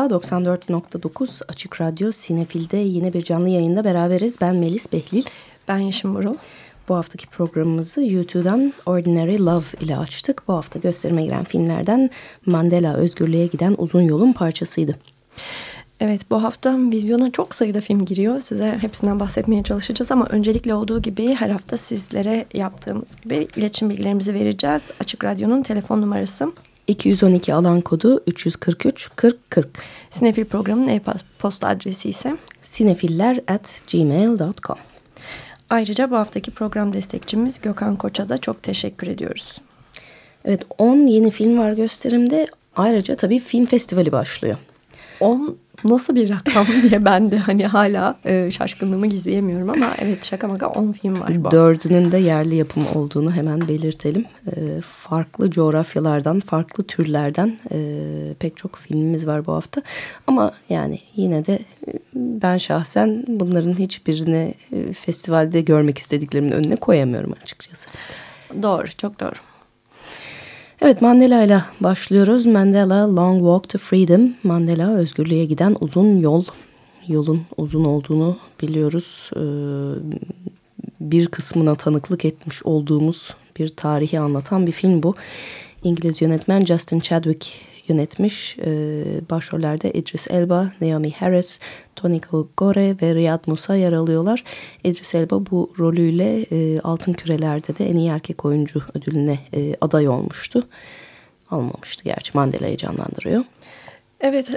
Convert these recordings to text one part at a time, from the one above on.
Merhaba 94.9 Açık Radyo Sinefil'de yine bir canlı yayında beraberiz. Ben Melis Behlil. Ben Yeşim Burul. Bu haftaki programımızı YouTube'dan Ordinary Love ile açtık. Bu hafta gösterime giren filmlerden Mandela Özgürlüğe giden uzun yolun parçasıydı. Evet bu hafta vizyona çok sayıda film giriyor. Size hepsinden bahsetmeye çalışacağız ama öncelikle olduğu gibi her hafta sizlere yaptığımız gibi iletişim bilgilerimizi vereceğiz. Açık Radyo'nun telefon numarası 212 alan kodu 343 40 40 Sinefil programının e-posta adresi ise sinefiller at gmail.com Ayrıca bu haftaki program destekçimiz Gökhan Koç'a da çok teşekkür ediyoruz. Evet 10 yeni film var gösterimde. Ayrıca tabii film festivali başlıyor. 10 nasıl bir rakam diye ben de hani hala e, şaşkınlığımı gizleyemiyorum ama evet şaka maka 10 film var Dördünün de yerli yapım olduğunu hemen belirtelim. E, farklı coğrafyalardan, farklı türlerden e, pek çok filmimiz var bu hafta. Ama yani yine de e, ben şahsen bunların hiçbirini e, festivalde görmek istediklerimin önüne koyamıyorum açıkçası. Doğru, çok doğru. Evet Mandela ile başlıyoruz. Mandela Long Walk to Freedom. Mandela özgürlüğe giden uzun yol. Yolun uzun olduğunu biliyoruz. Ee, bir kısmına tanıklık etmiş olduğumuz bir tarihi anlatan bir film bu. İngiliz yönetmen Justin Chadwick yönetmiş. Ee, başrollerde Idris Elba, Naomi Harris, Toniko Gore ve Riyad Musa yer alıyorlar. Idris Elba bu rolüyle e, Altın Küreler'de de en iyi erkek oyuncu ödülüne e, aday olmuştu. Almamıştı gerçi Mandela'yı canlandırıyor. Evet,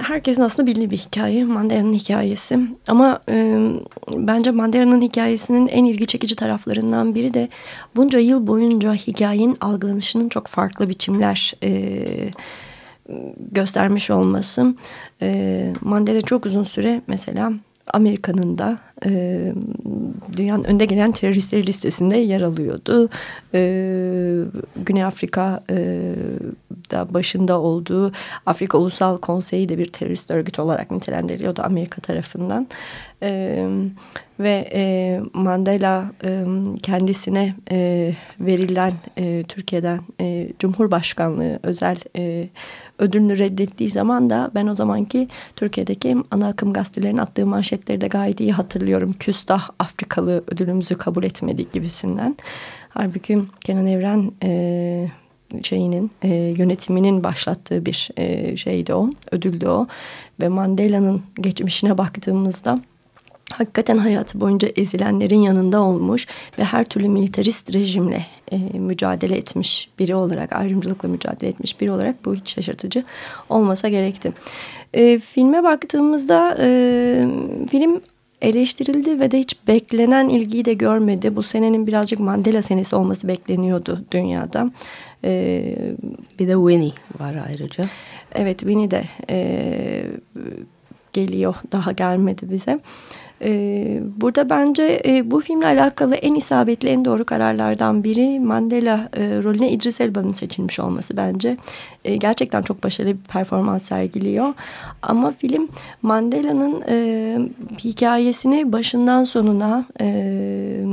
herkesin aslında bildiği bir hikaye. Mandela'nın hikayesi. Ama e, bence Mandela'nın hikayesinin en ilgi çekici taraflarından biri de bunca yıl boyunca hikayenin algılanışının çok farklı biçimler e, göstermiş olması. E, Mandela çok uzun süre mesela Amerika'nın da e, dünyanın önde gelen teröristleri listesinde yer alıyordu. E, Güney Afrika e, da başında olduğu Afrika Ulusal Konseyi de bir terörist örgüt olarak nitelendiriliyordu Amerika tarafından. E, ve e, Mandela e, kendisine e, verilen e, Türkiye'den e, Cumhurbaşkanlığı özel e, ödülünü reddettiği zaman da ben o zamanki Türkiye'deki ana akım gazetelerin attığı manşetleri de gayet iyi hatırlıyorum. Küstah Afrikalı ödülümüzü kabul etmedik gibisinden. Halbuki Kenan Evren e, şeyinin e, yönetiminin başlattığı bir e, şeydi o, ödüldü o. Ve Mandela'nın geçmişine baktığımızda hakikaten hayatı boyunca ezilenlerin yanında olmuş ve her türlü militarist rejimle e, mücadele etmiş biri olarak, ayrımcılıkla mücadele etmiş biri olarak bu hiç şaşırtıcı olmasa gerekti. E, filme baktığımızda e, film eleştirildi ve de hiç beklenen ilgiyi de görmedi. Bu senenin birazcık Mandela senesi olması bekleniyordu dünyada. Ee, bir de Winnie var ayrıca. Evet Winnie de e, geliyor daha gelmedi bize. Ee, burada bence e, bu filmle alakalı en isabetli, en doğru kararlardan biri Mandela e, rolüne İdris Elba'nın seçilmiş olması bence. E, gerçekten çok başarılı bir performans sergiliyor. Ama film Mandela'nın e, hikayesini başından sonuna... E,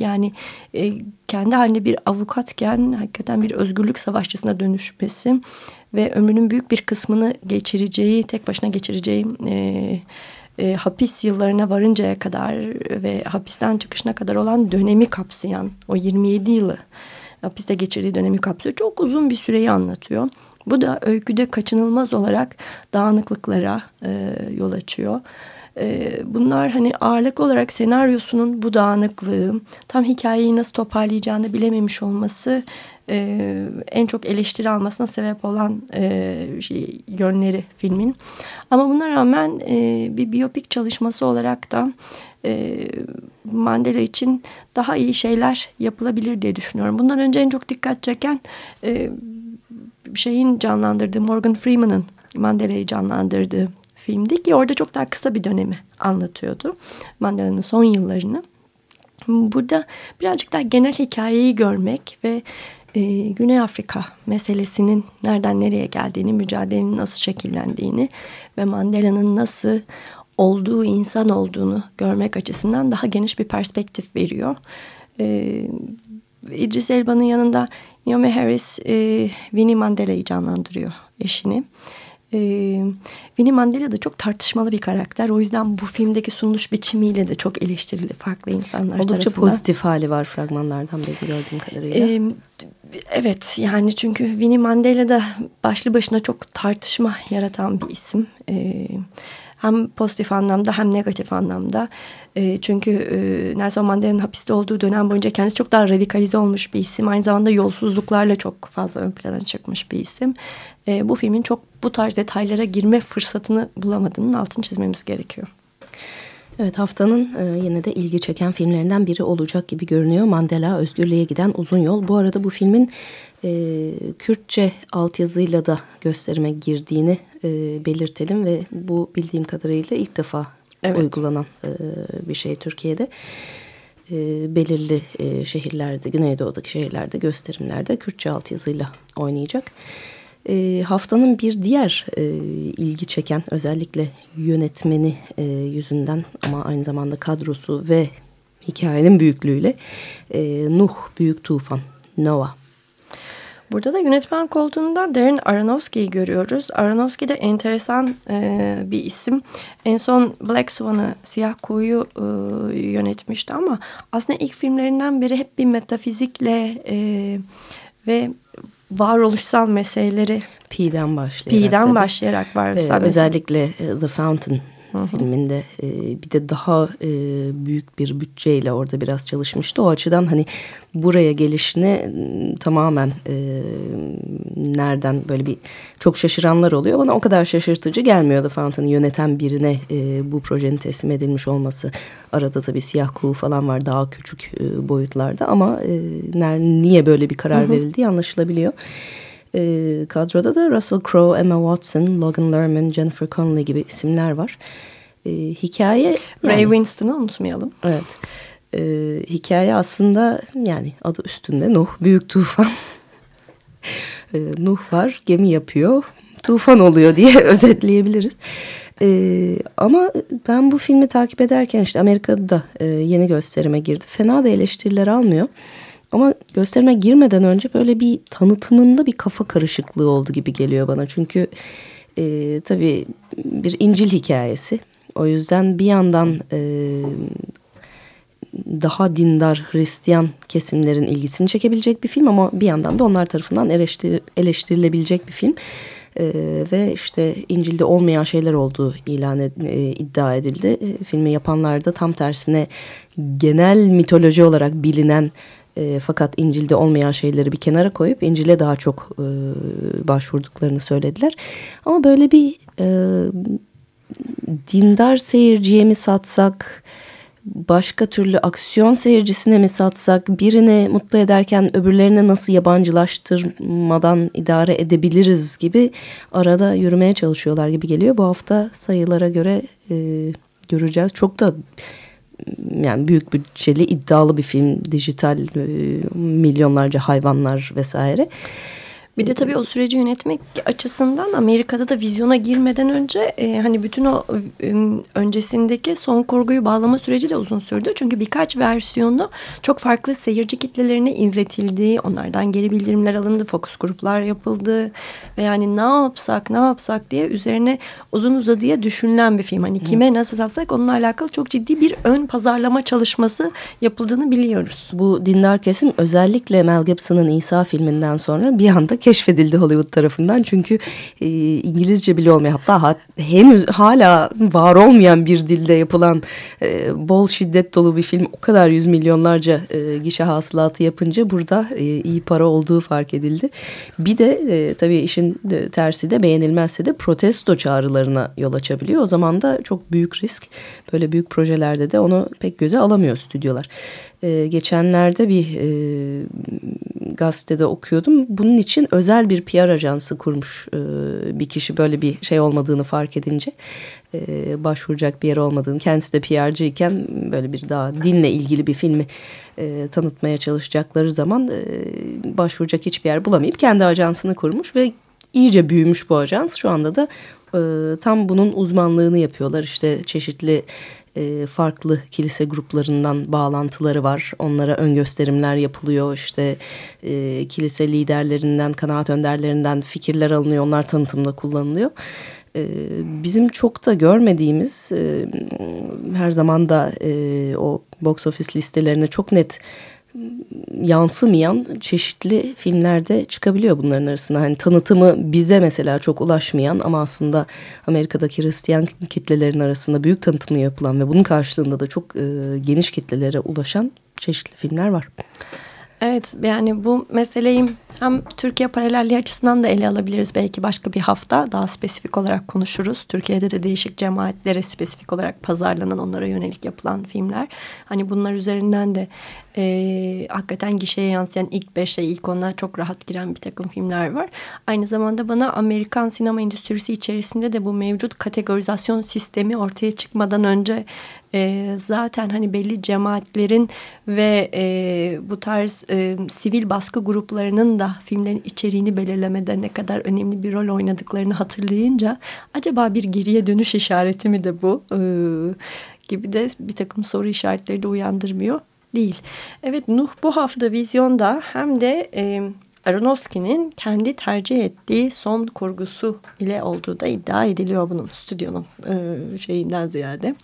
yani e, kendi halinde bir avukatken hakikaten bir özgürlük savaşçısına dönüşmesi ve ömrünün büyük bir kısmını geçireceği, tek başına geçireceği e, e, hapis yıllarına varıncaya kadar ve hapisten çıkışına kadar olan dönemi kapsayan o 27 yılı hapiste geçirdiği dönemi kapsıyor. Çok uzun bir süreyi anlatıyor. Bu da öyküde kaçınılmaz olarak dağınıklıklara e, yol açıyor. E, bunlar hani ağırlıklı olarak senaryosunun bu dağınıklığı, tam hikayeyi nasıl toparlayacağını bilememiş olması e, en çok eleştiri almasına sebep olan e, şey, yönleri filmin. Ama buna rağmen e, bir biyopik çalışması olarak da e, Mandela için daha iyi şeyler yapılabilir diye düşünüyorum. Bundan önce en çok dikkat çeken e, şeyin canlandırdığı Morgan Freeman'ın Mandela'yı canlandırdığı filmdi ki orada çok daha kısa bir dönemi anlatıyordu. Mandela'nın son yıllarını. Burada birazcık daha genel hikayeyi görmek ve e, Güney Afrika meselesinin nereden nereye geldiğini, mücadelenin nasıl şekillendiğini ve Mandela'nın nasıl olduğu insan olduğunu görmek açısından daha geniş bir perspektif veriyor. E, İdris Elba'nın yanında Naomi Harris e, Winnie Mandela'yı canlandırıyor eşini. E, Winnie Mandela da çok tartışmalı bir karakter. O yüzden bu filmdeki sunuluş biçimiyle de çok eleştirildi farklı insanlar Oldukça tarafından. pozitif hali var fragmanlardan beri gördüğüm kadarıyla. E, evet yani çünkü Winnie Mandela da başlı başına çok tartışma yaratan bir isim. E, hem pozitif anlamda hem negatif anlamda. E, çünkü e, Nelson Mandela'nın hapiste olduğu dönem boyunca kendisi çok daha radikalize olmuş bir isim. Aynı zamanda yolsuzluklarla çok fazla ön plana çıkmış bir isim. E, bu filmin çok bu tarz detaylara girme fırsatını bulamadığının altını çizmemiz gerekiyor. Evet haftanın e, yine de ilgi çeken filmlerinden biri olacak gibi görünüyor. Mandela Özgürlüğe Giden Uzun Yol. Bu arada bu filmin e, Kürtçe altyazıyla da gösterime girdiğini e, belirtelim ve bu bildiğim kadarıyla ilk defa evet. uygulanan e, bir şey Türkiye'de. E, belirli e, şehirlerde, Güneydoğu'daki şehirlerde gösterimlerde Kürtçe altyazıyla oynayacak. E, haftanın bir diğer e, ilgi çeken özellikle yönetmeni e, yüzünden ama aynı zamanda kadrosu ve hikayenin büyüklüğüyle e, Nuh Büyük Tufan, Noah. Burada da yönetmen koltuğunda Darren Aronofsky'yi görüyoruz. Aronofsky de enteresan e, bir isim. En son Black Swan'ı, Siyah Kuğu'yu e, yönetmişti ama aslında ilk filmlerinden beri hep bir metafizikle e, ve varoluşsal meseleleri Pi'den başlayarak. Pi'den başlayarak varoluşsal ee, Özellikle The Fountain Hı filminde e, bir de daha e, büyük bir bütçeyle orada biraz çalışmıştı. O açıdan hani buraya gelişine tamamen e, nereden böyle bir çok şaşıranlar oluyor. Bana o kadar şaşırtıcı gelmiyordu Fountain'ı yöneten birine e, bu projenin teslim edilmiş olması. Arada tabii siyah kuğu falan var daha küçük e, boyutlarda ama e, niye böyle bir karar hı hı. verildiği anlaşılabiliyor. E, kadroda da Russell Crowe, Emma Watson, Logan Lerman, Jennifer Connelly gibi isimler var. E, hikaye... Ray yani, Winston'ı unutmayalım. Evet. E, hikaye aslında yani adı üstünde Nuh, Büyük Tufan. e, Nuh var, gemi yapıyor, tufan oluyor diye özetleyebiliriz. Ee, ama ben bu filmi takip ederken işte Amerika'da da e, yeni gösterime girdi. Fena da eleştiriler almıyor. Ama gösterime girmeden önce böyle bir tanıtımında bir kafa karışıklığı oldu gibi geliyor bana. Çünkü e, tabii bir İncil hikayesi. O yüzden bir yandan e, daha dindar Hristiyan kesimlerin ilgisini çekebilecek bir film ama bir yandan da onlar tarafından eleştir, eleştirilebilecek bir film. Ee, ve işte İncil'de olmayan şeyler olduğu ilan ed, e, iddia edildi. E, filmi yapanlar da tam tersine genel mitoloji olarak bilinen e, fakat İncil'de olmayan şeyleri bir kenara koyup İncil'e daha çok e, başvurduklarını söylediler. Ama böyle bir e, dindar seyirciye mi satsak, başka türlü aksiyon seyircisine mi satsak, birini mutlu ederken öbürlerini nasıl yabancılaştırmadan idare edebiliriz gibi arada yürümeye çalışıyorlar gibi geliyor. Bu hafta sayılara göre e, göreceğiz. Çok da yani büyük bütçeli iddialı bir film dijital e, milyonlarca hayvanlar vesaire. Bir de tabii o süreci yönetmek açısından Amerika'da da vizyona girmeden önce e, hani bütün o e, öncesindeki son kurguyu bağlama süreci de uzun sürdü. Çünkü birkaç versiyonu çok farklı seyirci kitlelerine izletildi. Onlardan geri bildirimler alındı, fokus gruplar yapıldı. Ve yani ne yapsak ne yapsak diye üzerine uzun uzadıya düşünülen bir film. Hani kime nasıl satsak onunla alakalı çok ciddi bir ön pazarlama çalışması yapıldığını biliyoruz. Bu dindar kesim özellikle Mel Gibson'ın İsa filminden sonra bir anda keşfedildi Hollywood tarafından. Çünkü e, İngilizce bile olmayan hatta ha, henüz hala var olmayan bir dilde yapılan e, bol şiddet dolu bir film o kadar yüz milyonlarca e, gişe hasılatı yapınca burada e, iyi para olduğu fark edildi. Bir de e, tabii işin de, tersi de beğenilmezse de protesto çağrılarına yol açabiliyor. O zaman da çok büyük risk. Böyle büyük projelerde de onu pek göze alamıyor stüdyolar. Ee, geçenlerde bir e, gazetede okuyordum. Bunun için özel bir PR ajansı kurmuş e, bir kişi böyle bir şey olmadığını fark edince. E, başvuracak bir yer olmadığını. Kendisi de PR'cı iken böyle bir daha dinle ilgili bir filmi e, tanıtmaya çalışacakları zaman e, başvuracak hiçbir yer bulamayıp kendi ajansını kurmuş ve iyice büyümüş bu ajans. Şu anda da e, tam bunun uzmanlığını yapıyorlar. İşte çeşitli e, farklı kilise gruplarından bağlantıları var. Onlara ön gösterimler yapılıyor. İşte e, kilise liderlerinden, kanaat önderlerinden fikirler alınıyor. Onlar tanıtımda kullanılıyor. E, bizim çok da görmediğimiz e, her zaman da e, o box office listelerine çok net yansımayan çeşitli filmlerde çıkabiliyor bunların arasında. Hani tanıtımı bize mesela çok ulaşmayan ama aslında Amerika'daki Hristiyan kitlelerin arasında büyük tanıtımı yapılan ve bunun karşılığında da çok e, geniş kitlelere ulaşan çeşitli filmler var. Evet yani bu meseleyi Hem Türkiye paralelliği açısından da ele alabiliriz belki başka bir hafta daha spesifik olarak konuşuruz. Türkiye'de de değişik cemaatlere spesifik olarak pazarlanan onlara yönelik yapılan filmler. Hani bunlar üzerinden de e, hakikaten gişeye yansıyan ilk beşe ilk ona çok rahat giren bir takım filmler var. Aynı zamanda bana Amerikan sinema endüstrisi içerisinde de bu mevcut kategorizasyon sistemi ortaya çıkmadan önce e, zaten hani belli cemaatlerin ve e, bu tarz e, sivil baskı gruplarının da filmlerin içeriğini belirlemede ne kadar önemli bir rol oynadıklarını hatırlayınca acaba bir geriye dönüş işareti mi de bu e, gibi de bir takım soru işaretleri de uyandırmıyor değil. Evet Nuh bu hafta vizyonda hem de e, Aronofsky'nin kendi tercih ettiği son kurgusu ile olduğu da iddia ediliyor bunun stüdyonun e, şeyinden ziyade.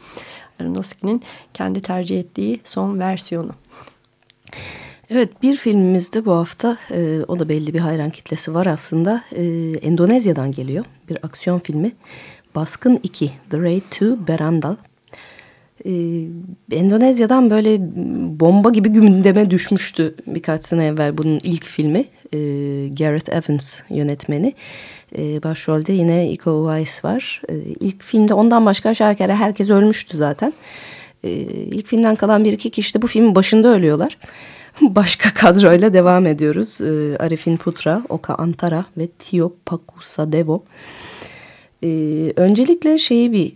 Aronofsky'nin kendi tercih ettiği son versiyonu. Evet bir filmimizde bu hafta e, o da belli bir hayran kitlesi var aslında. E, Endonezya'dan geliyor bir aksiyon filmi. Baskın 2 The Raid to Berandal. E, Endonezya'dan böyle bomba gibi gündeme düşmüştü birkaç sene evvel bunun ilk filmi. E, Gareth Evans yönetmeni. E, başrolde yine Iko Uwais var. E, ilk filmde ondan başka aşağı yukarı herkes ölmüştü zaten. E, ilk filmden kalan bir iki kişi de bu filmin başında ölüyorlar. Başka kadroyla devam ediyoruz. E, Arifin Putra, Oka Antara ve Tio Pakusadevo. E, öncelikle şeyi bir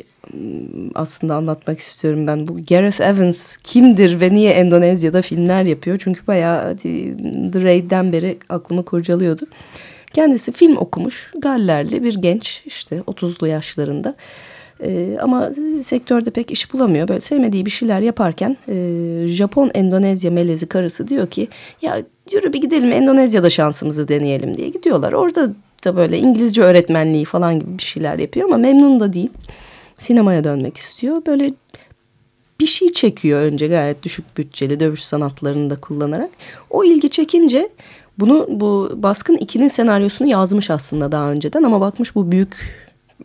aslında anlatmak istiyorum ben. Bu Gareth Evans kimdir ve niye Endonezya'da filmler yapıyor? Çünkü bayağı The Raid'den beri aklımı kurcalıyordu. Kendisi film okumuş, Gallerli bir genç işte 30'lu yaşlarında. Ee, ama sektörde pek iş bulamıyor. Böyle sevmediği bir şeyler yaparken e, Japon Endonezya melezi karısı diyor ki ya yürü bir gidelim Endonezya'da şansımızı deneyelim diye gidiyorlar. Orada da böyle İngilizce öğretmenliği falan gibi bir şeyler yapıyor ama memnun da değil. Sinemaya dönmek istiyor. Böyle bir şey çekiyor önce gayet düşük bütçeli dövüş sanatlarını da kullanarak. O ilgi çekince bunu bu Baskın 2'nin senaryosunu yazmış aslında daha önceden ama bakmış bu büyük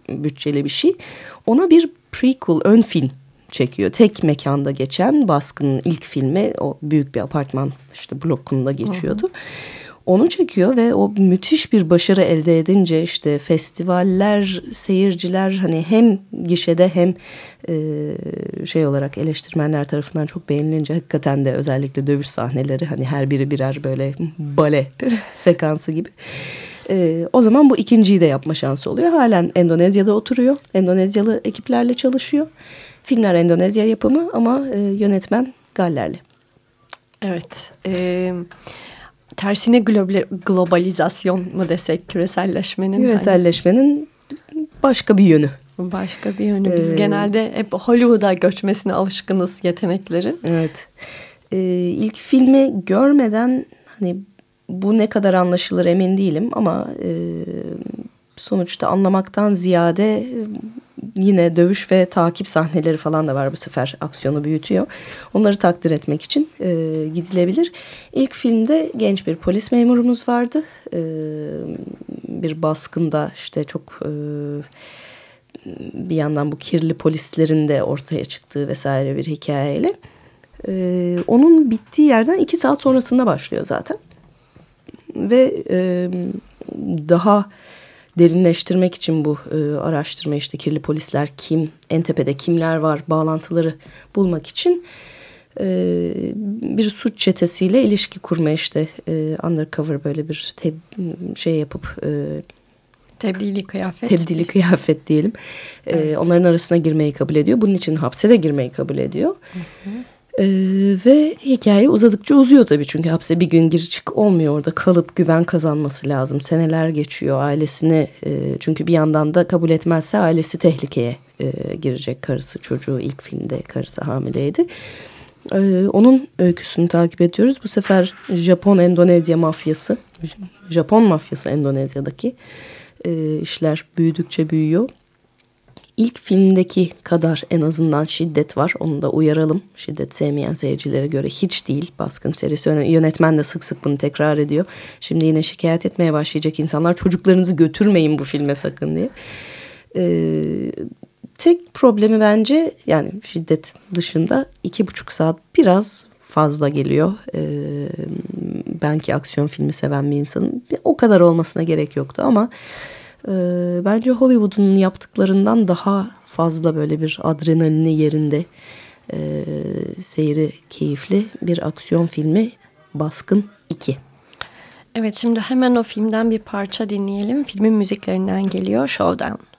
bütçeli bir şey. Ona bir prequel, ön film çekiyor. Tek mekanda geçen Baskın'ın ilk filmi o büyük bir apartman işte blokunda geçiyordu. Hı hı. Onu çekiyor ve o müthiş bir başarı elde edince işte festivaller, seyirciler hani hem gişede hem e, şey olarak eleştirmenler tarafından çok beğenilince hakikaten de özellikle dövüş sahneleri hani her biri birer böyle bale sekansı gibi. E, o zaman bu ikinciyi de yapma şansı oluyor. Halen Endonezya'da oturuyor. Endonezyalı ekiplerle çalışıyor. Filmler Endonezya yapımı ama e, yönetmen Gallerli. Evet. Evet tersine globalizasyon mu desek küreselleşmenin? Küreselleşmenin başka bir yönü. Başka bir yönü. Biz ee, genelde hep Hollywood'a göçmesine alışkınız yeteneklerin. Evet. Ee, ilk filmi görmeden hani bu ne kadar anlaşılır emin değilim ama e, sonuçta anlamaktan ziyade yine dövüş ve takip sahneleri falan da var bu sefer aksiyonu büyütüyor. Onları takdir etmek için e, gidilebilir. İlk filmde genç bir polis memurumuz vardı. E, bir baskında işte çok e, bir yandan bu kirli polislerin de ortaya çıktığı vesaire bir hikayeyle. E, onun bittiği yerden iki saat sonrasında başlıyor zaten. Ve e, daha derinleştirmek için bu e, araştırma işte kirli polisler kim, en tepede kimler var bağlantıları bulmak için e, bir suç çetesiyle ilişki kurma işte e, undercover böyle bir teb şey yapıp e, Tebdili kıyafet. Tebdili kıyafet diyelim. E, evet. Ee, onların arasına girmeyi kabul ediyor. Bunun için hapse de girmeyi kabul ediyor. Hı hı. Ee, ve hikaye uzadıkça uzuyor tabii çünkü hapse bir gün gir çık olmuyor orada kalıp güven kazanması lazım. Seneler geçiyor ailesini e, çünkü bir yandan da kabul etmezse ailesi tehlikeye e, girecek karısı çocuğu ilk filmde karısı hamileydi. E, onun öyküsünü takip ediyoruz. Bu sefer Japon Endonezya mafyası, Japon mafyası Endonezya'daki e, işler büyüdükçe büyüyor ilk filmdeki kadar en azından şiddet var. Onu da uyaralım. Şiddet sevmeyen seyircilere göre hiç değil. Baskın serisi yönetmen de sık sık bunu tekrar ediyor. Şimdi yine şikayet etmeye başlayacak insanlar çocuklarınızı götürmeyin bu filme sakın diye. Ee, tek problemi bence yani şiddet dışında iki buçuk saat biraz fazla geliyor. Ee, ben ki aksiyon filmi seven bir insanım. O kadar olmasına gerek yoktu ama e, bence Hollywood'un yaptıklarından daha fazla böyle bir adrenalini yerinde e, seyri keyifli bir aksiyon filmi Baskın 2. Evet şimdi hemen o filmden bir parça dinleyelim. Filmin müziklerinden geliyor Showdown.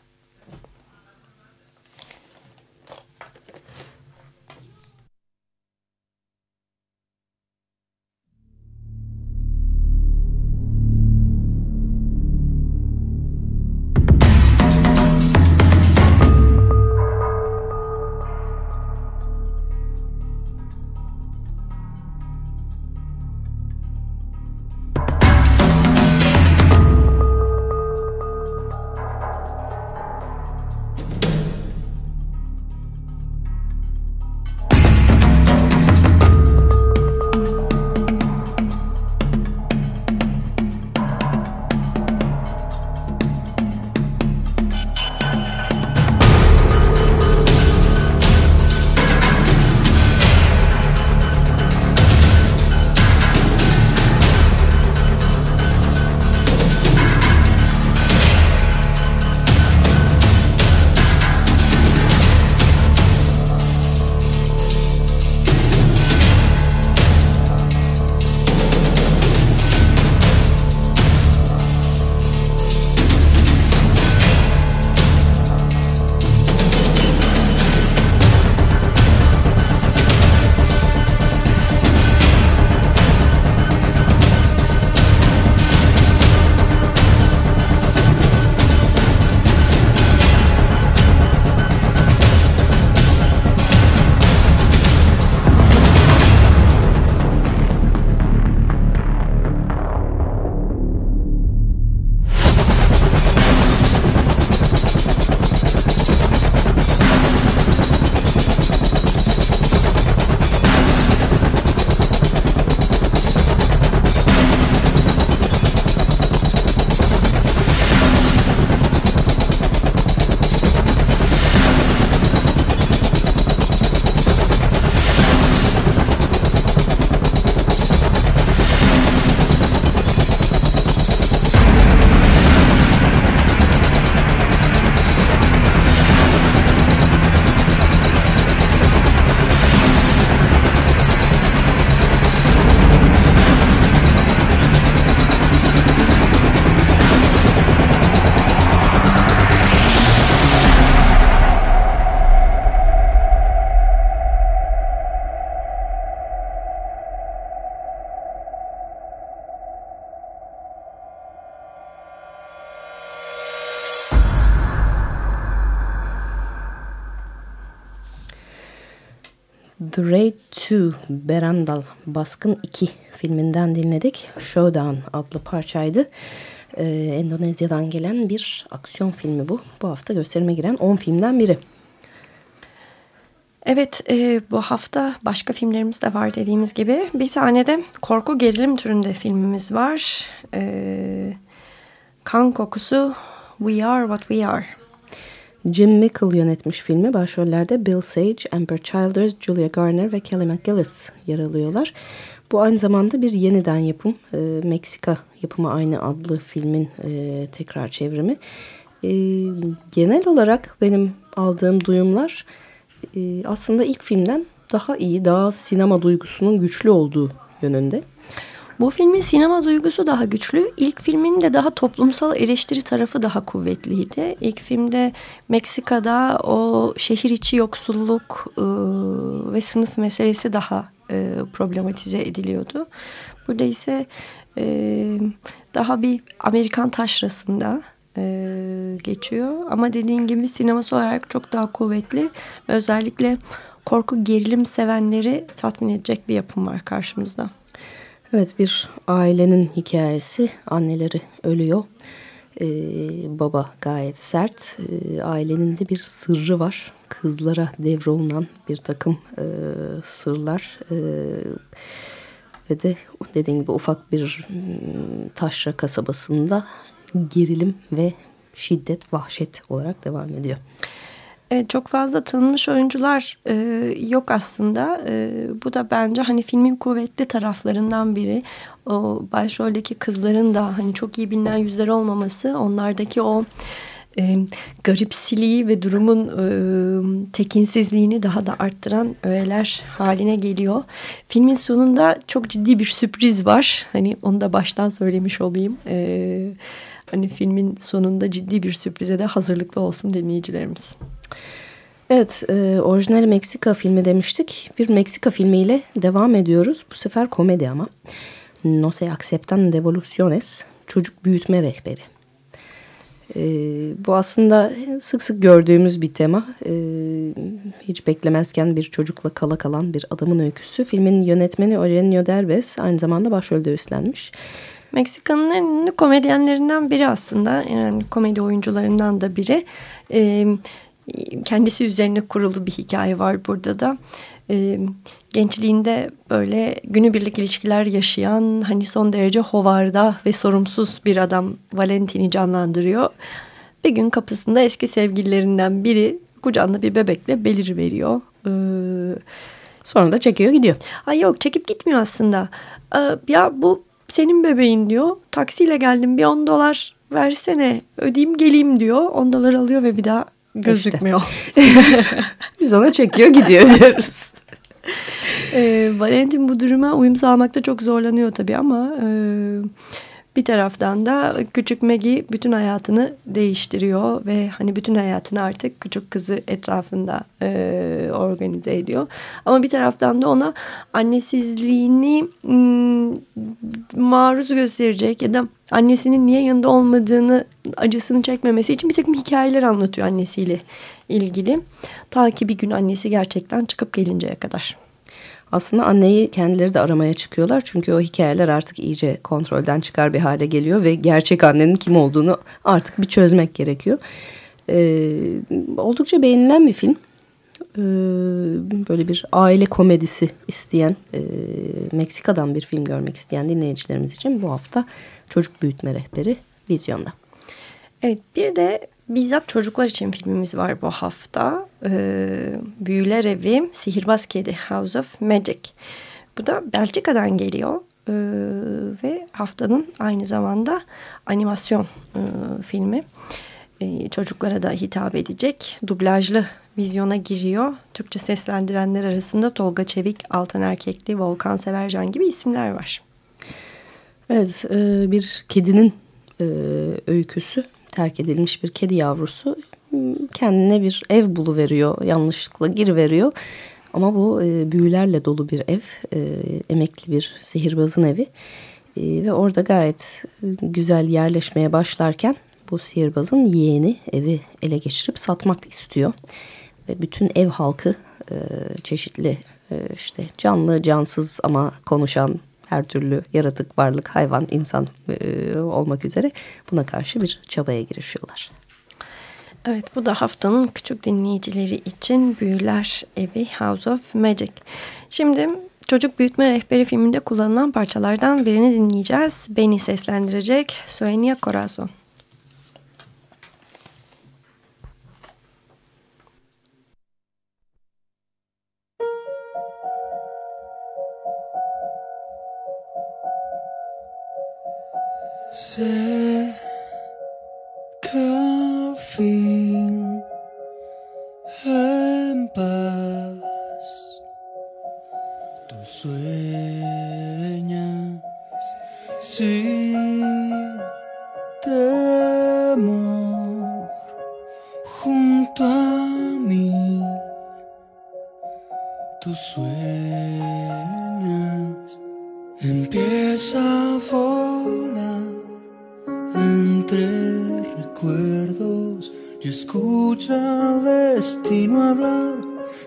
Raid 2 Berandal Baskın 2 filminden dinledik. Showdown adlı parçaydı. Ee, Endonezya'dan gelen bir aksiyon filmi bu. Bu hafta gösterime giren 10 filmden biri. Evet e, bu hafta başka filmlerimiz de var dediğimiz gibi. Bir tane de korku gerilim türünde filmimiz var. E, kan kokusu We Are What We Are. Jim Mickle yönetmiş filmi. Başrollerde Bill Sage, Amber Childers, Julia Garner ve Kelly McGillis yer alıyorlar. Bu aynı zamanda bir yeniden yapım. E, Meksika yapımı aynı adlı filmin e, tekrar çevrimi. E, genel olarak benim aldığım duyumlar e, aslında ilk filmden daha iyi, daha sinema duygusunun güçlü olduğu yönünde. Bu filmin sinema duygusu daha güçlü. İlk filmin de daha toplumsal eleştiri tarafı daha kuvvetliydi. İlk filmde Meksika'da o şehir içi yoksulluk e, ve sınıf meselesi daha e, problematize ediliyordu. Burada ise e, daha bir Amerikan taşrasında e, geçiyor. Ama dediğin gibi sineması olarak çok daha kuvvetli. Özellikle korku gerilim sevenleri tatmin edecek bir yapım var karşımızda. Evet bir ailenin hikayesi. Anneleri ölüyor. Ee, baba gayet sert. Ee, ailenin de bir sırrı var. Kızlara devrolunan bir takım e, sırlar. E, ve de dediğim gibi ufak bir taşra kasabasında gerilim ve şiddet, vahşet olarak devam ediyor. Evet çok fazla tanınmış oyuncular e, yok aslında. E, bu da bence hani filmin kuvvetli taraflarından biri. O başroldeki kızların da hani çok iyi bilinen yüzler olmaması, onlardaki o e, garipsiliği ve durumun e, tekinsizliğini daha da arttıran öğeler haline geliyor. Filmin sonunda çok ciddi bir sürpriz var. Hani onu da baştan söylemiş olayım. E, hani filmin sonunda ciddi bir sürprize de hazırlıklı olsun dinleyicilerimiz. Evet, e, orijinal Meksika filmi demiştik. Bir Meksika filmiyle devam ediyoruz. Bu sefer komedi ama. No se aceptan devoluciones, çocuk büyütme rehberi. E, bu aslında sık sık gördüğümüz bir tema. E, hiç beklemezken bir çocukla kala kalan bir adamın öyküsü. Filmin yönetmeni Eugenio Derbez aynı zamanda başrolde üstlenmiş. Meksika'nın en ünlü komedyenlerinden biri aslında. Yani komedi oyuncularından da biri. E, kendisi üzerine kurulu bir hikaye var burada da. E, gençliğinde böyle günübirlik ilişkiler yaşayan hani son derece hovarda ve sorumsuz bir adam Valentin'i canlandırıyor. Bir gün kapısında eski sevgililerinden biri kucağında bir bebekle belir veriyor. Ee, Sonra da çekiyor gidiyor. Ay yok çekip gitmiyor aslında. Ee, ya bu senin bebeğin diyor. Taksiyle geldim bir 10 dolar versene ödeyeyim geleyim diyor. 10 dolar alıyor ve bir daha gözükmüyor. İşte. Biz ona çekiyor gidiyor diyoruz. e, Valentin bu duruma uyum sağlamakta çok zorlanıyor tabii ama e, bir taraftan da küçük Maggie bütün hayatını değiştiriyor ve hani bütün hayatını artık küçük kızı etrafında e, organize ediyor. Ama bir taraftan da ona annesizliğini m, maruz gösterecek ya da annesinin niye yanında olmadığını acısını çekmemesi için bir takım hikayeler anlatıyor annesiyle ilgili. Ta ki bir gün annesi gerçekten çıkıp gelinceye kadar. Aslında anneyi kendileri de aramaya çıkıyorlar. Çünkü o hikayeler artık iyice kontrolden çıkar bir hale geliyor. Ve gerçek annenin kim olduğunu artık bir çözmek gerekiyor. Ee, oldukça beğenilen bir film. Ee, böyle bir aile komedisi isteyen, e, Meksika'dan bir film görmek isteyen dinleyicilerimiz için bu hafta Çocuk Büyütme Rehberi Vizyon'da. Evet bir de bizzat çocuklar için filmimiz var bu hafta. Ee, Büyüler Evi, Sihirbaz Kedi, House of Magic. Bu da Belçika'dan geliyor. Ee, ve haftanın aynı zamanda animasyon e, filmi. Ee, çocuklara da hitap edecek. Dublajlı vizyona giriyor. Türkçe seslendirenler arasında Tolga Çevik, Altan Erkekli, Volkan Severcan gibi isimler var. Evet, e, bir kedinin e, öyküsü terk edilmiş bir kedi yavrusu kendine bir ev buluveriyor. Yanlışlıkla giriveriyor. Ama bu e, büyülerle dolu bir ev. E, emekli bir sihirbazın evi. Ve orada gayet güzel yerleşmeye başlarken bu sihirbazın yeğeni evi ele geçirip satmak istiyor. Ve bütün ev halkı çeşitli işte canlı cansız ama konuşan her türlü yaratık, varlık, hayvan, insan e, olmak üzere buna karşı bir çabaya girişiyorlar. Evet bu da haftanın küçük dinleyicileri için Büyüler Evi House of Magic. Şimdi Çocuk Büyütme Rehberi filminde kullanılan parçalardan birini dinleyeceğiz. Beni seslendirecek Sueña Corazon. Sé que al fin en paz tú sueñas sin temor junto a mí. Tú sueñas, empieza a recuerdos y escucha al destino hablar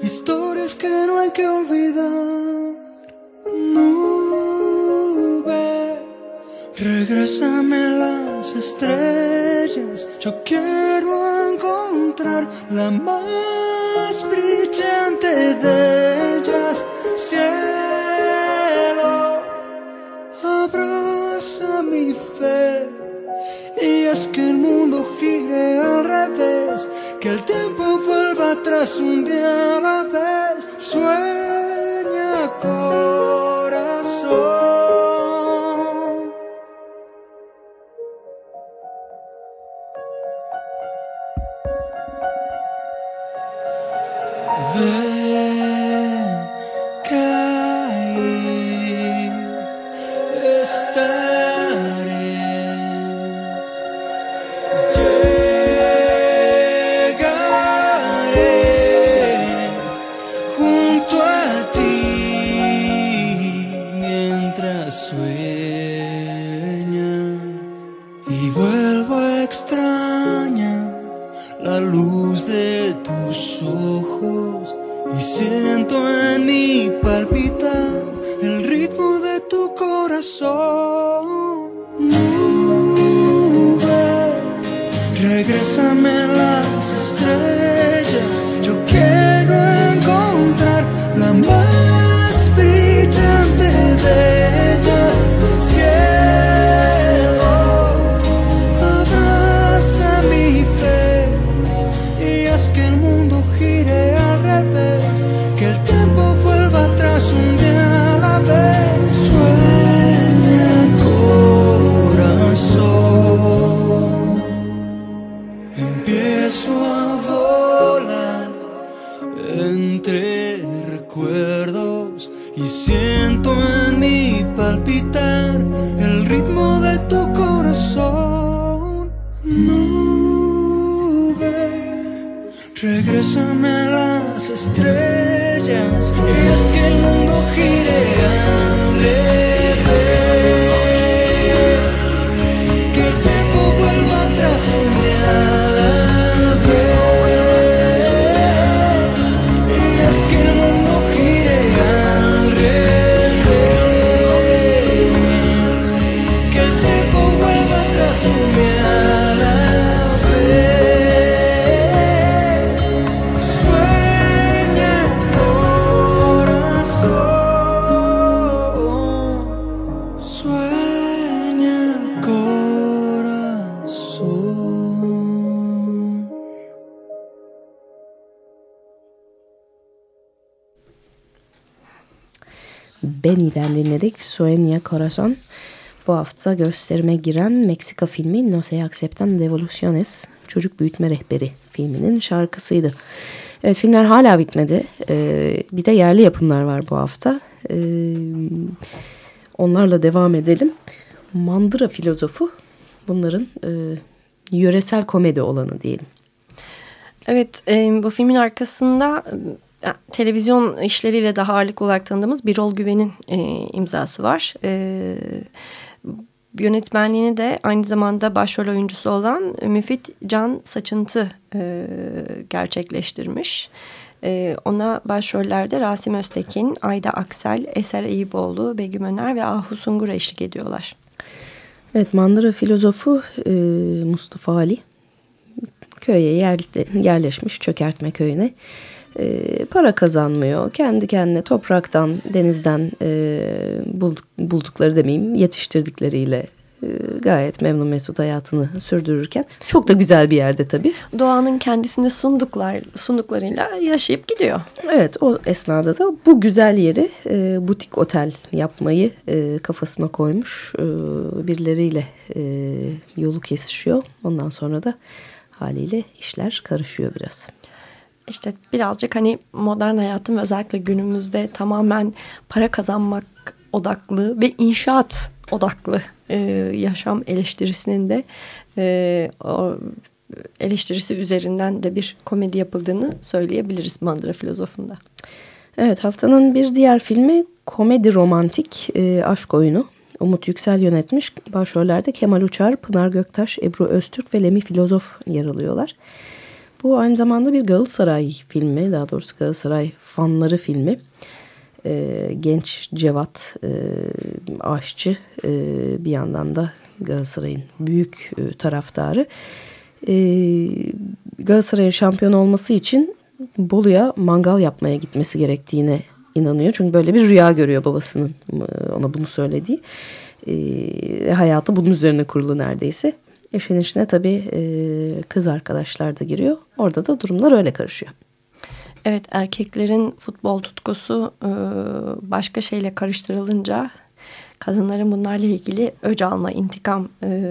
historias que no hay que olvidar. Nube, regrésame las estrellas. Yo quiero encontrar la más brillante de atrás un día a la vez. Empiezo a volar entre recuerdos y siento en mí palpitar el ritmo de tu corazón. Nube, regrésame a las estrellas Sueña Corazon. Bu hafta gösterime giren Meksika filmi No se aceptan devoluciones Çocuk Büyütme Rehberi filminin şarkısıydı. Evet filmler hala bitmedi. Ee, bir de yerli yapımlar var bu hafta. Ee, onlarla devam edelim. Mandıra filozofu bunların e, yöresel komedi olanı diyelim. Evet e, bu filmin arkasında televizyon işleriyle daha ağırlıklı olarak tanıdığımız Birol Güven'in e, imzası var. E, yönetmenliğini de aynı zamanda başrol oyuncusu olan Müfit Can Saçıntı e, gerçekleştirmiş. E, ona başrollerde Rasim Öztekin, Ayda Aksel, Eser Eyüboğlu, Begüm Öner ve Ahu Sungur eşlik ediyorlar. Evet Mandıra filozofu e, Mustafa Ali köye yerleşmiş çökertme köyüne. E, para kazanmıyor. Kendi kendine topraktan, denizden e, bulduk, buldukları demeyeyim yetiştirdikleriyle e, gayet memnun mesut hayatını sürdürürken çok da güzel bir yerde tabii. Doğanın kendisine sunduklar, sunduklarıyla yaşayıp gidiyor. Evet o esnada da bu güzel yeri e, butik otel yapmayı e, kafasına koymuş. E, birileriyle e, yolu kesişiyor. Ondan sonra da haliyle işler karışıyor biraz. İşte birazcık hani modern hayatın özellikle günümüzde tamamen para kazanmak odaklı ve inşaat odaklı e, yaşam eleştirisinin de e, o eleştirisi üzerinden de bir komedi yapıldığını söyleyebiliriz Mandıra filozofunda. Evet haftanın bir diğer filmi komedi romantik e, aşk oyunu. Umut Yüksel yönetmiş. Başrollerde Kemal Uçar, Pınar Göktaş, Ebru Öztürk ve Lemi Filozof yer alıyorlar. Bu aynı zamanda bir Galatasaray filmi. Daha doğrusu Galatasaray fanları filmi. E, genç Cevat e, aşçı e, bir yandan da Galatasaray'ın büyük e, taraftarı. E, Galatasaray'ın şampiyon olması için Bolu'ya mangal yapmaya gitmesi gerektiğine inanıyor. Çünkü böyle bir rüya görüyor babasının e, ona bunu söylediği. E, hayatı bunun üzerine kurulu neredeyse. İşin içine tabii e, kız arkadaşlar da giriyor. Orada da durumlar öyle karışıyor. Evet erkeklerin futbol tutkusu e, başka şeyle karıştırılınca kadınların bunlarla ilgili öc alma, intikam e,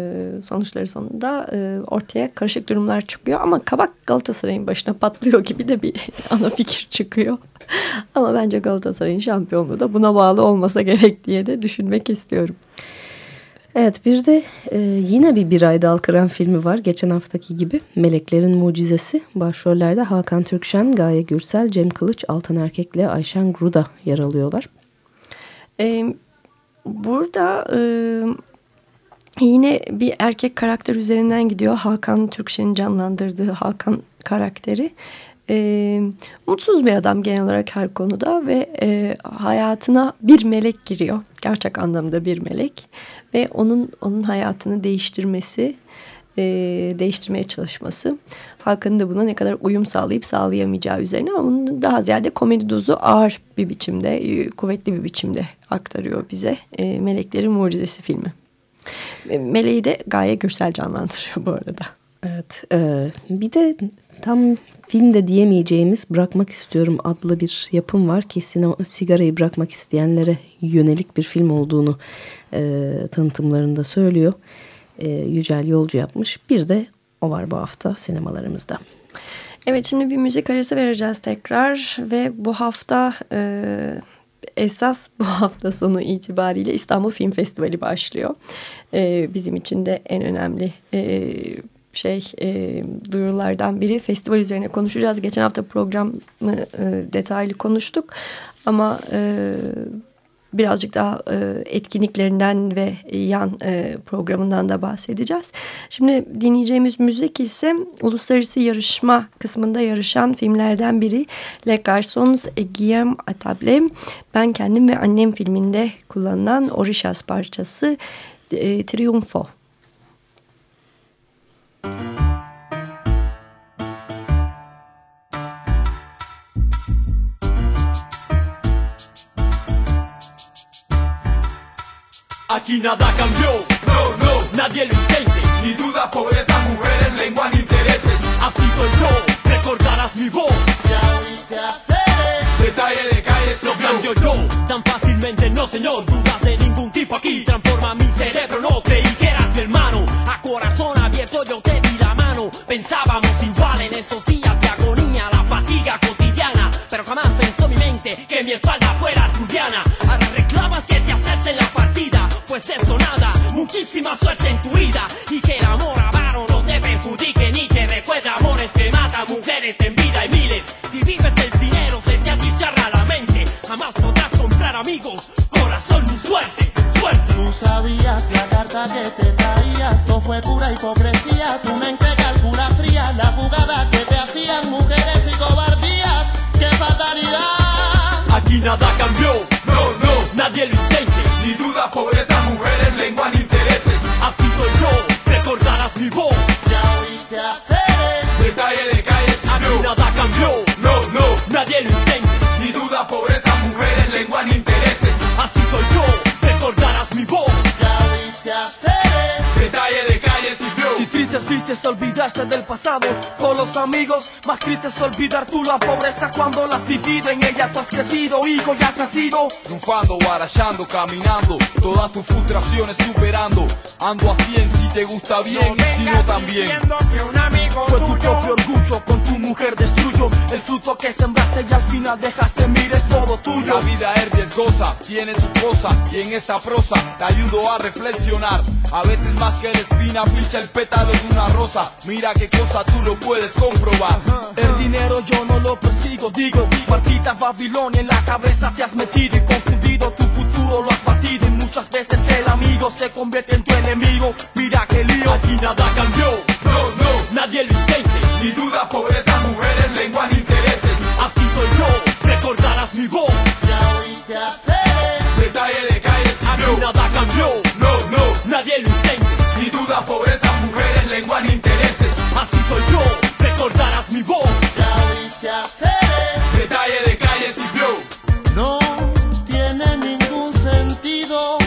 sonuçları sonunda e, ortaya karışık durumlar çıkıyor. Ama kabak Galatasaray'ın başına patlıyor gibi de bir ana fikir çıkıyor. Ama bence Galatasaray'ın şampiyonluğu da buna bağlı olmasa gerek diye de düşünmek istiyorum. Evet bir de e, yine bir Bir Ay Dal filmi var. Geçen haftaki gibi Meleklerin Mucizesi. Başrollerde Hakan Türkşen, Gaye Gürsel, Cem Kılıç, Altan Erkek'le Ayşen Gruda yer alıyorlar. E, burada e, yine bir erkek karakter üzerinden gidiyor. Hakan Türkşen'in canlandırdığı Hakan karakteri. E, mutsuz bir adam genel olarak her konuda ve e, hayatına bir melek giriyor. Gerçek anlamda bir melek ve onun onun hayatını değiştirmesi, e, değiştirmeye çalışması. Hakan'ın da buna ne kadar uyum sağlayıp sağlayamayacağı üzerine ama bunun daha ziyade komedi dozu ağır bir biçimde, e, kuvvetli bir biçimde aktarıyor bize e, Meleklerin Mucizesi filmi. Meleği de Gaye Gürsel canlandırıyor bu arada. Evet, e, bir de tam film de diyemeyeceğimiz Bırakmak istiyorum adlı bir yapım var ki sigarayı bırakmak isteyenlere yönelik bir film olduğunu e, tanıtımlarında söylüyor. E, Yücel Yolcu yapmış. Bir de o var bu hafta sinemalarımızda. Evet şimdi bir müzik arası vereceğiz tekrar ve bu hafta e, esas bu hafta sonu itibariyle İstanbul Film Festivali başlıyor. E, bizim için de en önemli e, şey e, duyurulardan biri festival üzerine konuşacağız. Geçen hafta programı e, detaylı konuştuk ama e, birazcık daha e, etkinliklerinden ve yan e, programından da bahsedeceğiz. Şimdi dinleyeceğimiz müzik ise uluslararası yarışma kısmında yarışan filmlerden biri Le Garçons et Guillaume Atable. Ben kendim ve annem filminde kullanılan Orishas parçası e, Triunfo. Aquí nada cambió, no, no, nadie lo intente. Ni duda, pobreza, mujeres, lengua ni intereses. Así soy yo, recordarás mi voz. Ya oíste hacer Detalle de calles, lo cambio yo. Tan fácilmente no, señor. Dudas de ningún tipo aquí. Transforma mi cerebro, no creí que eras mi hermano. A corazón abierto yo te di la mano. Pensábamos igual en esos días de agonía, la fatiga cotidiana. Pero jamás pensó mi mente que mi espalda fuera tuliana. Ahora reclamas que te acepten la partida. Pues eso nada, muchísima suerte en tu vida. Y que el amor avaro no te perjudique ni te recuerde amores que matan mujeres en vida sabías la carta que te traías, todo fue pura hipocresía. Tu mente calcula fría la jugada que te hacían mujeres y cobardías. ¡Qué fatalidad! Aquí nada cambió, no, no, nadie lo intente. Ni duda, pobreza, mujeres, lengua ni intereses. Así soy yo, recordarás mi voz. Ya oíste hacer Detalle de calles, aquí nada cambió, no, no, nadie lo intente. Ni duda, pobreza, Si tristes dices olvidaste del pasado con los amigos, más tristes olvidar tú la pobreza cuando las dividen. Ella tú has crecido, hijo, ya has nacido. Triunfando, barallando, caminando, todas tus frustraciones superando. Ando a 100 si te gusta bien y si no también. Fue tu propio orgullo, con tu mujer destruyo el fruto que sembraste y al final dejaste, mires todo tuyo. La vida es riesgosa, tiene su cosa y en esta prosa te ayudo a reflexionar. A veces más que la espina pincha el pétalo una rosa. Mira qué cosa tú lo puedes comprobar. El dinero yo no lo persigo, digo, partita Babilonia en la cabeza te has metido y confundido tu futuro lo has partido y muchas veces el amigo se convierte en tu enemigo. Mira qué lío. Aquí nada cambió, no, no, nadie lo intente. Ni duda, pobreza, mujeres, lengua ni intereses. Así soy yo, recordarás mi voz. Ya oíste hacer Detalle de calles Aquí flow. nada cambió, No, no, nadie lo intente. ni duda, pobreza, lengua ni intereses. Así soy yo, recordarás mi voz. Ya oíste hacer Detalle de calles y flow. No tiene ningún sentido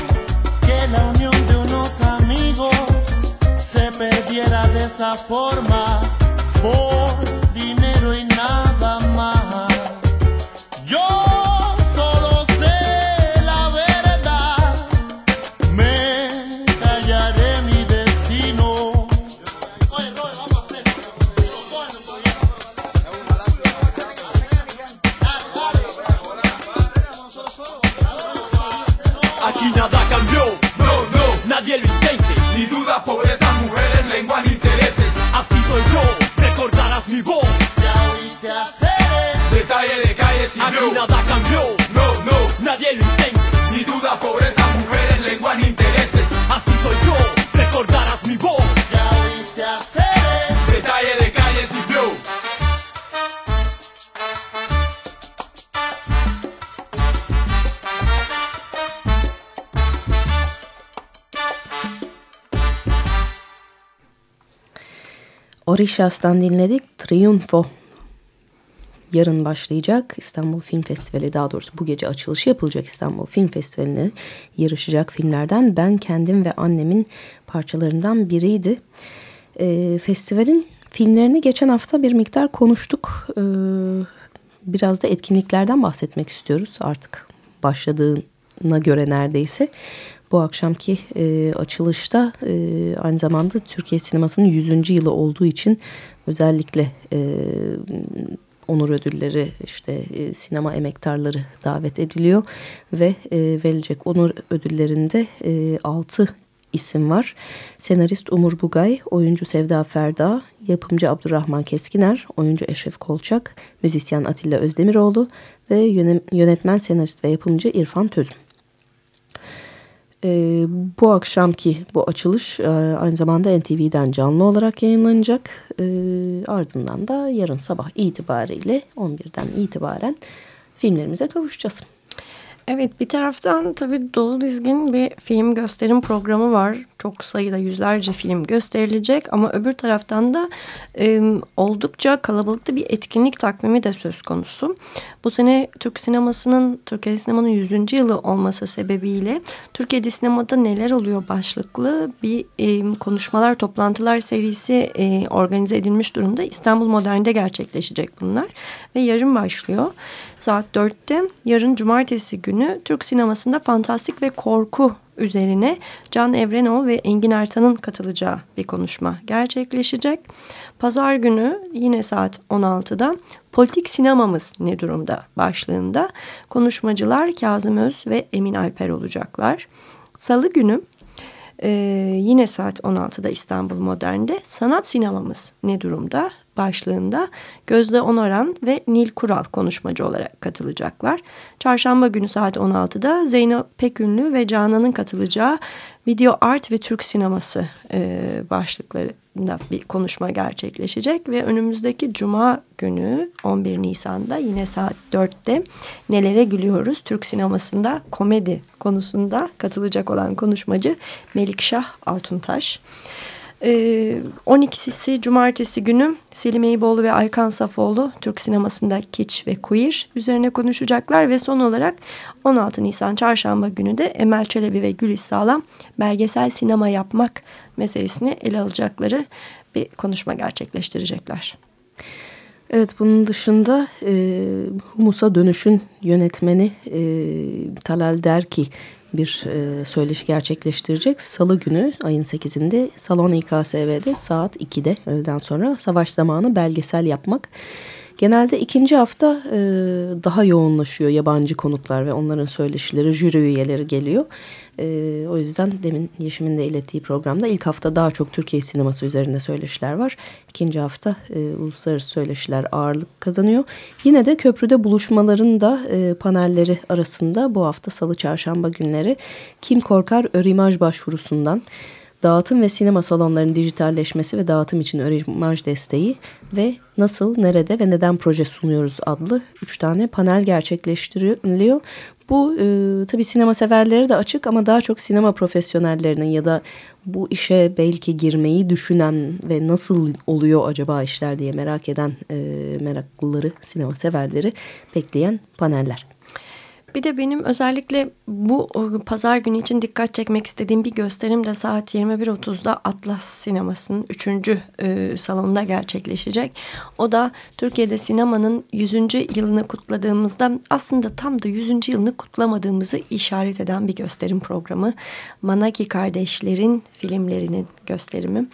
que la unión de unos amigos se perdiera de esa forma Orishas'tan dinledik. Triunfo. Yarın başlayacak İstanbul Film Festivali daha doğrusu bu gece açılışı yapılacak İstanbul Film Festivali'ne yarışacak filmlerden Ben Kendim ve Annemin parçalarından biriydi. E, festivalin filmlerini geçen hafta bir miktar konuştuk. E, biraz da etkinliklerden bahsetmek istiyoruz artık başladığına göre neredeyse. Bu akşamki e, açılışta e, aynı zamanda Türkiye sinemasının 100. yılı olduğu için özellikle e, onur ödülleri işte e, sinema emektarları davet ediliyor ve e, verilecek onur ödüllerinde e, 6 isim var. Senarist Umur Bugay, oyuncu Sevda Ferda, yapımcı Abdurrahman Keskiner, oyuncu Eşref Kolçak, müzisyen Atilla Özdemiroğlu ve yönetmen, senarist ve yapımcı İrfan Tözüm. E, bu akşamki bu açılış e, aynı zamanda NTV'den canlı olarak yayınlanacak. E, ardından da yarın sabah itibariyle 11'den itibaren filmlerimize kavuşacağız. Evet bir taraftan tabii dolu dizgin bir film gösterim programı var. Çok sayıda yüzlerce film gösterilecek ama öbür taraftan da e, oldukça kalabalıkta bir etkinlik takvimi de söz konusu. Bu sene Türk sinemasının, Türkiye sinemanın 100. yılı olması sebebiyle Türkiye'de sinemada neler oluyor başlıklı bir e, konuşmalar, toplantılar serisi e, organize edilmiş durumda. İstanbul Modern'de gerçekleşecek bunlar ve yarın başlıyor. Saat 4'te yarın cumartesi günü Türk sinemasında fantastik ve korku üzerine Can Evrenol ve Engin Ertan'ın katılacağı bir konuşma gerçekleşecek. Pazar günü yine saat 16'da Politik Sinemamız Ne Durumda başlığında konuşmacılar Kazım Öz ve Emin Alper olacaklar. Salı günü ee, yine saat 16'da İstanbul Modern'de sanat sinemamız ne durumda başlığında Gözde Onaran ve Nil Kural konuşmacı olarak katılacaklar. Çarşamba günü saat 16'da Zeyno Pekünlü ve Canan'ın katılacağı Video Art ve Türk Sineması e, başlıklarında bir konuşma gerçekleşecek ve önümüzdeki Cuma günü 11 Nisan'da yine saat 4'te Nelere Gülüyoruz Türk Sineması'nda komedi konusunda katılacak olan konuşmacı Melikşah Altuntaş. Altuntaş. Ee, 12'sisi cumartesi günü Selim Eyüboğlu ve Aykan Safoğlu Türk sinemasında Kiç ve Queer üzerine konuşacaklar ve son olarak 16 Nisan çarşamba günü de Emel Çelebi ve Gülis Sağlam belgesel sinema yapmak meselesini ele alacakları bir konuşma gerçekleştirecekler. Evet bunun dışında e, Humus'a dönüşün yönetmeni e, Talal Derki bir e, söyleşi gerçekleştirecek. Salı günü ayın 8'inde Salon İKSV'de saat 2'de öğleden sonra savaş zamanı belgesel yapmak. Genelde ikinci hafta e, daha yoğunlaşıyor yabancı konuklar ve onların söyleşileri, jüri üyeleri geliyor. E, o yüzden demin Yeşim'in de ilettiği programda ilk hafta daha çok Türkiye sineması üzerinde söyleşiler var. İkinci hafta e, uluslararası söyleşiler ağırlık kazanıyor. Yine de köprüde buluşmaların da e, panelleri arasında bu hafta salı çarşamba günleri Kim Korkar Örimaj başvurusundan dağıtım ve sinema salonlarının dijitalleşmesi ve dağıtım için öğrenmaj desteği ve nasıl, nerede ve neden proje sunuyoruz adlı üç tane panel gerçekleştiriliyor. Bu e, tabii sinema severleri de açık ama daha çok sinema profesyonellerinin ya da bu işe belki girmeyi düşünen ve nasıl oluyor acaba işler diye merak eden e, meraklıları, sinema severleri bekleyen paneller. Bir de benim özellikle bu pazar günü için dikkat çekmek istediğim bir gösterim de saat 21.30'da Atlas Sineması'nın 3. E, salonunda gerçekleşecek. O da Türkiye'de sinemanın 100. yılını kutladığımızda aslında tam da 100. yılını kutlamadığımızı işaret eden bir gösterim programı. Manaki kardeşlerin filmlerinin gösterimi.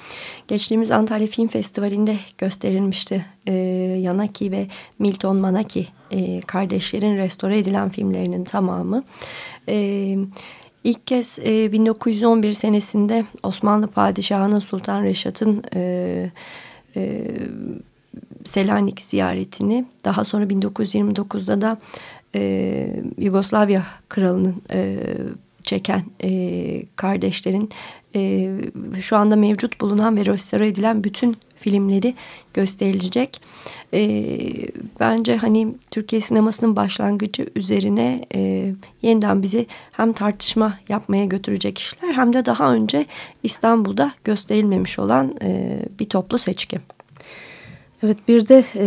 Geçtiğimiz Antalya Film Festivali'nde gösterilmişti. E, Yanaki ve Milton Manaki e, kardeşlerin restore edilen filmlerinin tamamı. E, ilk kez e, 1911 senesinde Osmanlı Padişahı'nın Sultan Reşat'ın e, e, Selanik ziyaretini daha sonra 1929'da da e, Yugoslavya kralının e, çeken e, kardeşlerin e, şu anda mevcut bulunan ve restore edilen bütün filmleri gösterilecek. E, bence hani Türkiye sinemasının başlangıcı üzerine e, yeniden bizi hem tartışma yapmaya götürecek işler hem de daha önce İstanbul'da gösterilmemiş olan e, bir toplu seçki. Evet bir de e,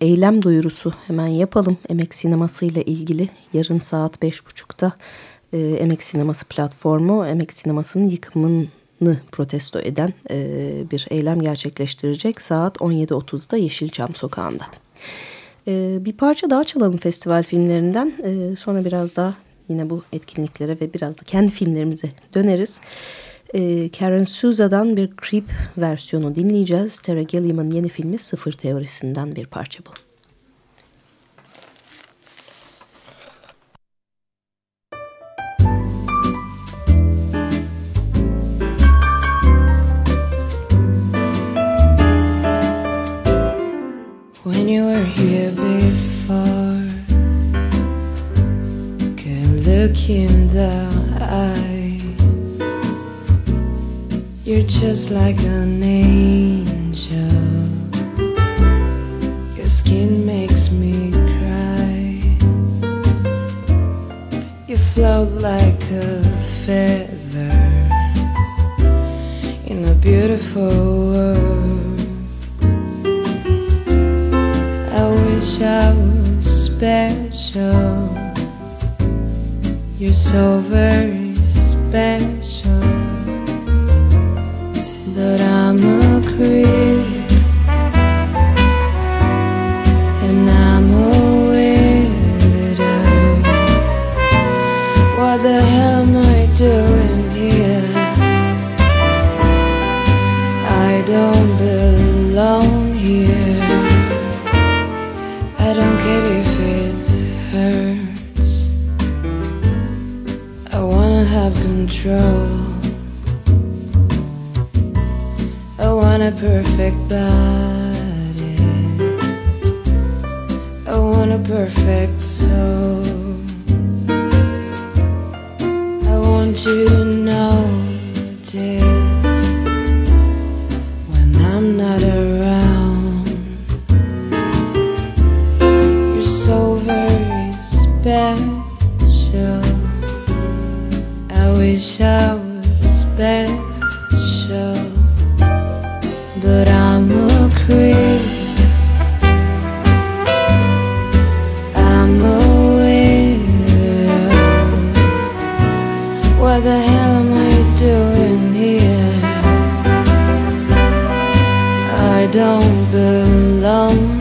eylem duyurusu hemen yapalım Emek Sineması ile ilgili. Yarın saat 5.30'da e, Emek Sineması platformu Emek Sineması'nın yıkımını protesto eden e, bir eylem gerçekleştirecek. Saat 17.30'da Yeşilçam Sokağı'nda. E, bir parça daha çalalım festival filmlerinden. E, sonra biraz daha yine bu etkinliklere ve biraz da kendi filmlerimize döneriz. E, Karen Souza'dan bir Creep versiyonu dinleyeceğiz. Tara Gilliam'ın yeni filmi Sıfır Teorisi'nden bir parça bu. Were here before, can look in the eye. You're just like an angel. Your skin makes me cry. You float like a feather in a beautiful world. Was special. You're so very special. But I'm a creep. Perfect body. I want a perfect don't belong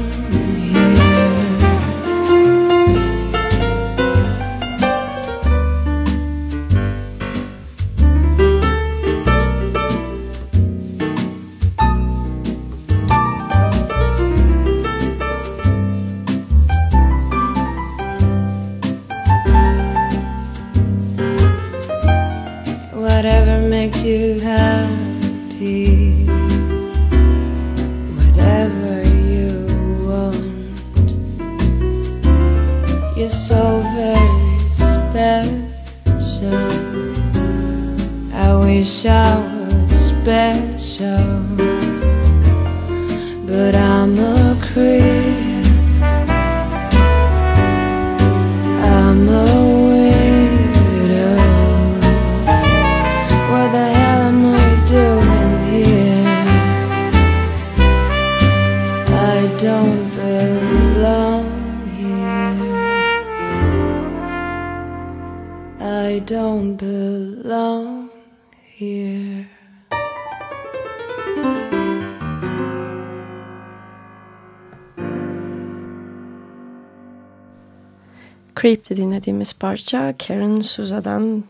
Creep'te dinlediğimiz parça Karen Suza'dan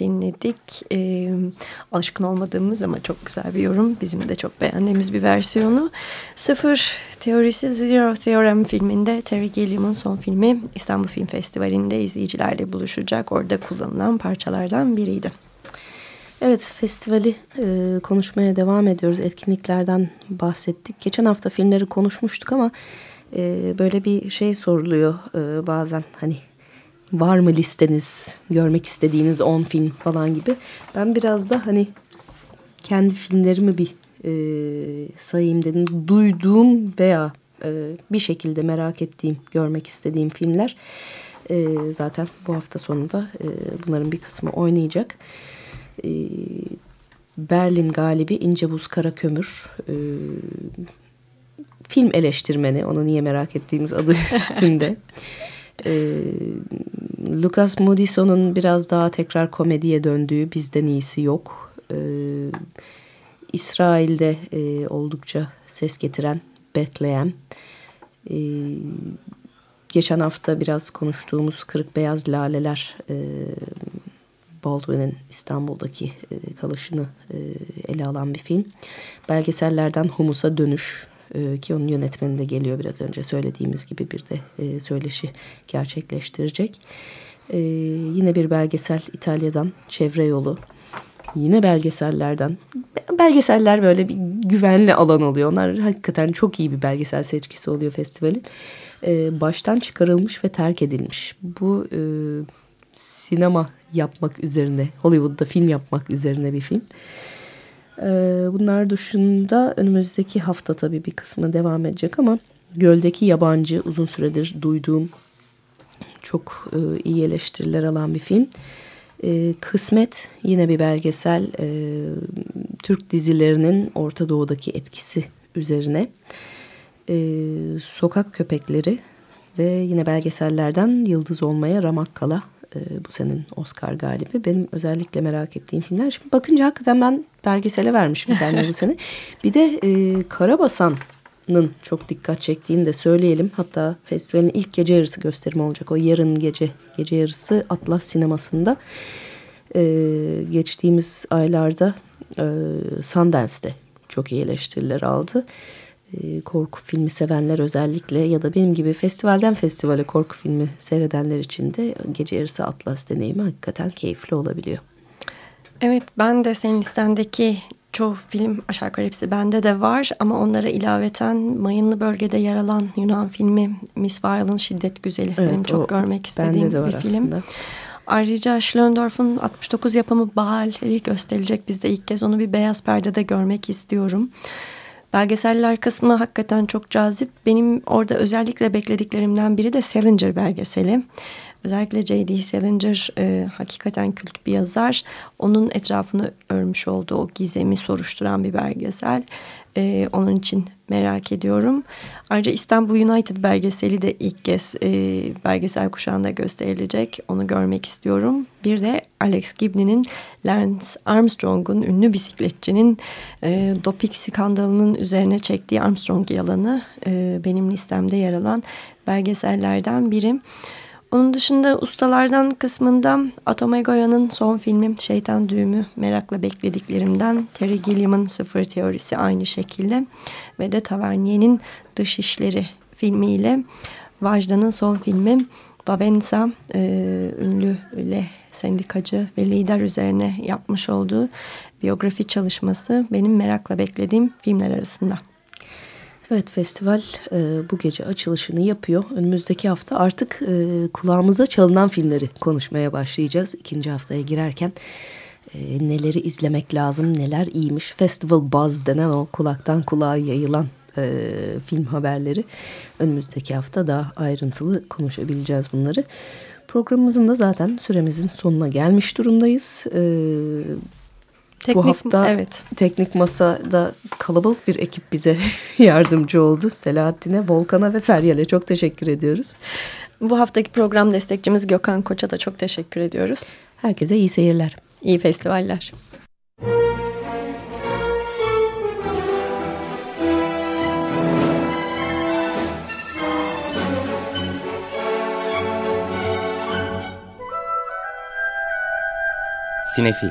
dinledik. Ee, alışkın olmadığımız ama çok güzel bir yorum. Bizim de çok beğendiğimiz bir versiyonu. Sıfır Teorisi Zero Theorem filminde Terry Gilliam'ın son filmi İstanbul Film Festivali'nde izleyicilerle buluşacak. Orada kullanılan parçalardan biriydi. Evet festivali e, konuşmaya devam ediyoruz. Etkinliklerden bahsettik. Geçen hafta filmleri konuşmuştuk ama e, böyle bir şey soruluyor e, bazen. Hani var mı listeniz görmek istediğiniz 10 film falan gibi. Ben biraz da hani kendi filmlerimi bir e, sayayım dedim. Duyduğum veya e, bir şekilde merak ettiğim, görmek istediğim filmler. E, zaten bu hafta sonunda e, bunların bir kısmı oynayacak. E, Berlin galibi İnce Buz Kara Kömür. E, film eleştirmeni. Onu niye merak ettiğimiz adı üstünde. E, Lucas Moodyson'un biraz daha tekrar komediye döndüğü Bizden iyisi yok. E, İsrail'de e, oldukça ses getiren Bethlehem. E, geçen hafta biraz konuştuğumuz Kırık Beyaz Laleler e, Baldwin'in İstanbul'daki e, kalışını e, ele alan bir film. Belgesellerden Humus'a Dönüş e, ki onun yönetmeni de geliyor biraz önce söylediğimiz gibi bir de e, söyleşi gerçekleştirecek. E, yine bir belgesel İtalya'dan Çevre Yolu. Yine belgesellerden. Belgeseller böyle bir güvenli alan oluyor. Onlar hakikaten çok iyi bir belgesel seçkisi oluyor festivalin. E, baştan çıkarılmış ve terk edilmiş. Bu e, sinema yapmak üzerine, Hollywood'da film yapmak üzerine bir film. Ee, bunlar dışında önümüzdeki hafta tabii bir kısmı devam edecek ama Göl'deki Yabancı uzun süredir duyduğum çok e, iyi eleştiriler alan bir film. E, Kısmet yine bir belgesel e, Türk dizilerinin Orta Doğu'daki etkisi üzerine. Sokak Köpekleri ve yine belgesellerden Yıldız Olmaya Ramak Kala bu senin Oscar galibi. Benim özellikle merak ettiğim filmler. Şimdi bakınca hakikaten ben belgesele vermişim kendime bu sene. Bir de e, Karabasan'ın çok dikkat çektiğini de söyleyelim. Hatta festivalin ilk gece yarısı gösterimi olacak. O yarın gece gece yarısı Atlas Sineması'nda. E, geçtiğimiz aylarda e, Sundance'de çok iyi eleştiriler aldı. E, korku filmi sevenler özellikle ya da benim gibi festivalden festivale korku filmi seyredenler için de gece yarısı Atlas deneyimi hakikaten keyifli olabiliyor. Evet ben de senin listendeki çoğu film aşağı yukarı hepsi bende de var ama onlara ilaveten Mayınlı Bölgede yer alan Yunan filmi Miss Violence Şiddet Güzeli evet, benim çok görmek istediğim bir film. Aslında. Ayrıca Schlöndorff'un 69 yapımı Bahal'i gösterilecek. Biz de ilk kez onu bir beyaz perdede görmek istiyorum. Belgeseller kısmı hakikaten çok cazip. Benim orada özellikle beklediklerimden biri de Salinger belgeseli. Özellikle J.D. Salinger e, hakikaten kült bir yazar. Onun etrafını örmüş olduğu o gizemi soruşturan bir belgesel. E, onun için merak ediyorum. Ayrıca İstanbul United belgeseli de ilk kez e, belgesel kuşağında gösterilecek. Onu görmek istiyorum. Bir de Alex Gibney'nin Lance Armstrong'un ünlü bisikletçinin e, doping skandalının üzerine çektiği Armstrong yalanı e, benim listemde yer alan belgesellerden biri. Onun dışında ustalardan kısmında Atomegoya'nın son filmi Şeytan Düğümü merakla beklediklerimden Terry Gilliam'ın Sıfır Teorisi aynı şekilde ve de Tavernier'in Dış İşleri filmiyle Vajda'nın son filmi Vavensa e, ünlü öyle sendikacı ve lider üzerine yapmış olduğu biyografi çalışması benim merakla beklediğim filmler arasında. Evet festival e, bu gece açılışını yapıyor. Önümüzdeki hafta artık e, kulağımıza çalınan filmleri konuşmaya başlayacağız. İkinci haftaya girerken e, neleri izlemek lazım, neler iyiymiş. Festival Buzz denen o kulaktan kulağa yayılan e, film haberleri. Önümüzdeki hafta daha ayrıntılı konuşabileceğiz bunları. Programımızın da zaten süremizin sonuna gelmiş durumdayız. E, Teknik, Bu hafta evet. teknik masada kalabalık bir ekip bize yardımcı oldu. Selahattin'e, Volkan'a ve Feryal'e çok teşekkür ediyoruz. Bu haftaki program destekçimiz Gökhan Koç'a da çok teşekkür ediyoruz. Herkese iyi seyirler. İyi festivaller. Sinefil